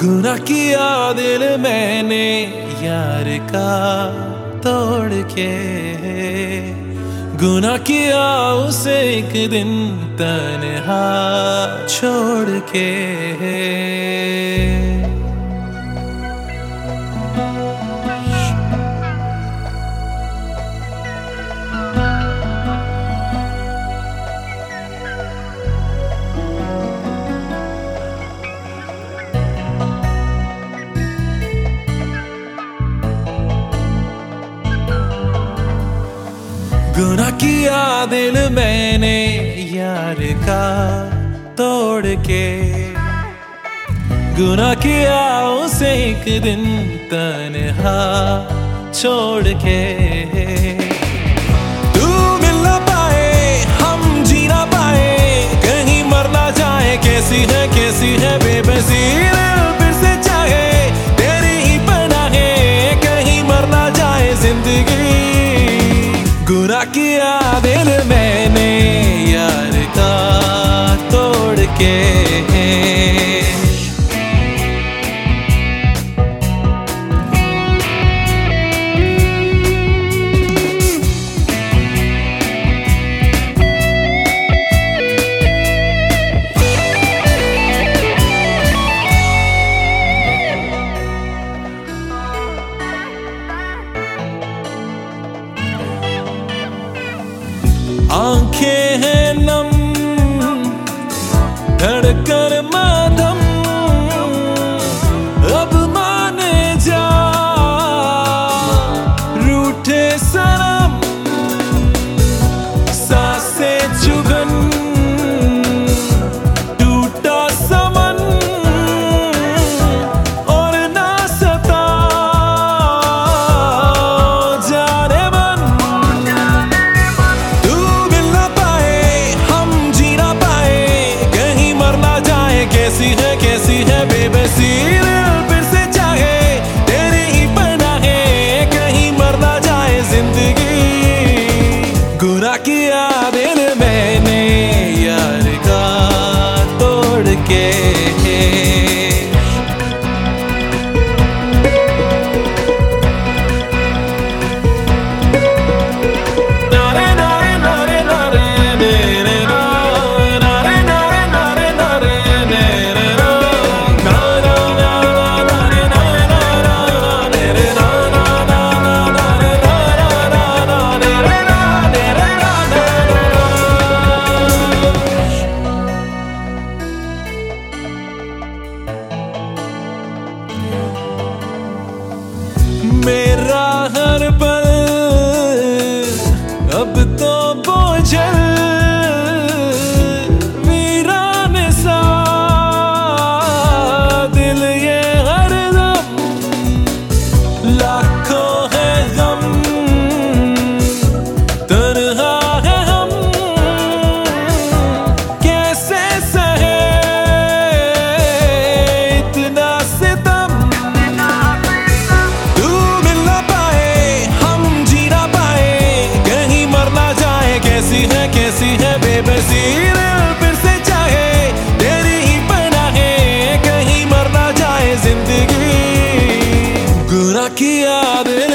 गुना किया दिल मैंने, यार का तोड़ के गुना किया उसे एक दिन तनहा छोड़ के गुना किया दिल मैंने यार का तोड़ के। गुना किया उसे एक दिन तनहा छोड़ के। terra कैसी है कैसी है बेबसी फिर से चाहे, तेरी ही पना है कहीं मरना जाए ज़िंदगी। गुरा की यादें